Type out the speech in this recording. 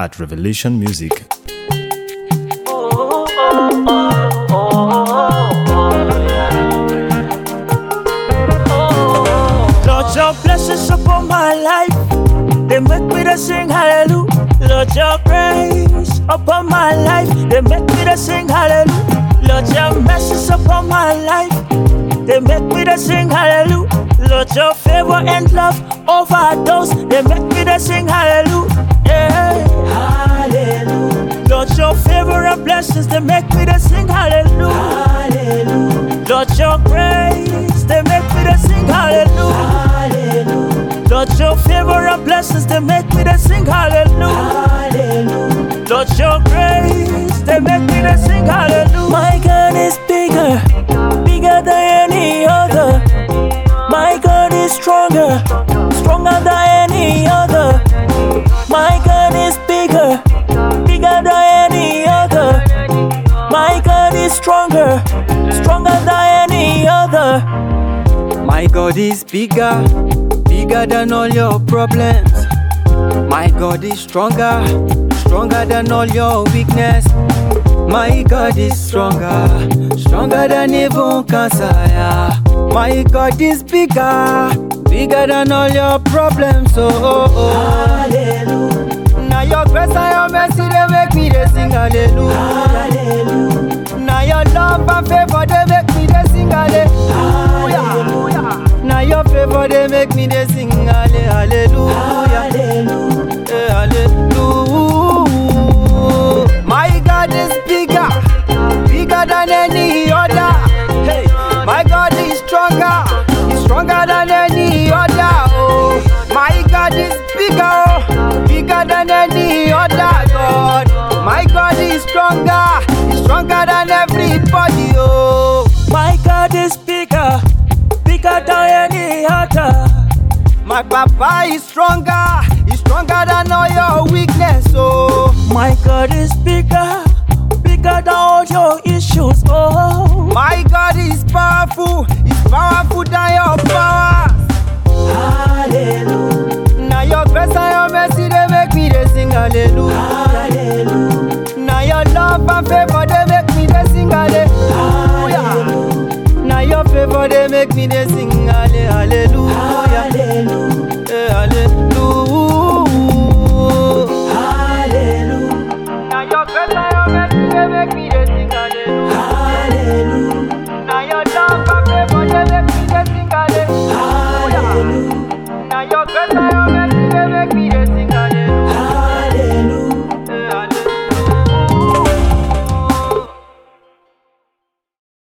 at Revelation Music. Lord, your blessings upon my life. They make me to sing hallelujah. Lord, your grace upon my life. They make me to sing hallelujah. Lord, your mercies upon my life. They make me to sing hallelujah. Lord, your favor and love overdose. They make me to sing hallelujah. Blessings. They make me to sing hallelujah. Hallelujah. Lord, your grace. They make me to sing hallelujah. Hallelujah. Lord, your favor and blessings. They make me to sing hallelujah. Hallelujah. Lord, your grace. They make me to sing hallelujah. My God is bigger, bigger than any other. My God is stronger, stronger than My God is stronger, stronger than any other. My God is bigger, bigger than all your problems. My God is stronger, stronger than all your weakness. My God is stronger, stronger than even cancer. yeah. My God is bigger, bigger than all your problems. Oh, oh, oh. Hallelujah, Now your grace and your mercy they make me they sing hallelujah. Make me they sing halle- hallelujah. hallelujah. Eh, hallelujah. My God is bigger, bigger than any other. Hey, my God is stronger, he's stronger than any other. Oh, my God is bigger, oh, bigger than any other God. My God is stronger, he's stronger than everybody. Oh, My God is bigger, my Papa is stronger, he's stronger than all your weakness. Oh. My God is bigger, bigger than all your issues. Oh, My God is powerful, He's powerful than your power. hallelujah, Now your grace and your mercy they make me they sing hallelujah. hallelujah, Now your love and favor they make me they sing hallelujah. hallelujah. Now your favor they make me they sing halle- hallelujah.